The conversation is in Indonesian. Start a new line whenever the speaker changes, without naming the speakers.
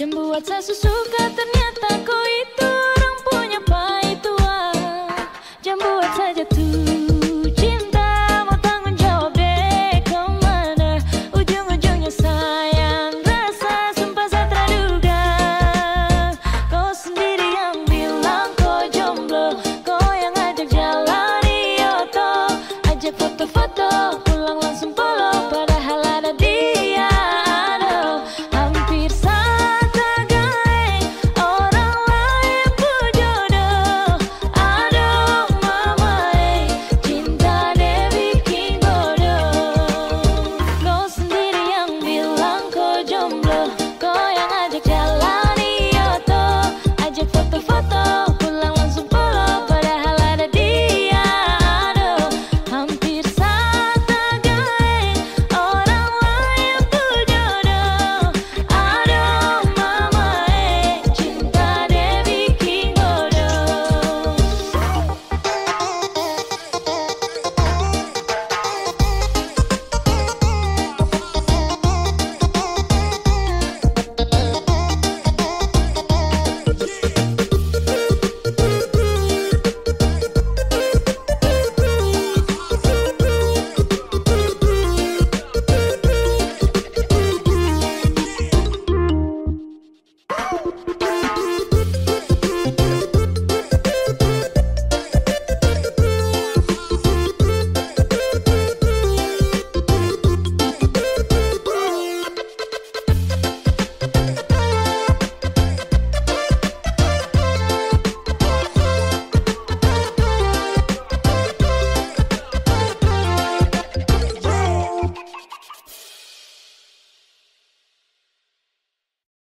Jembuat sesusuka ternyata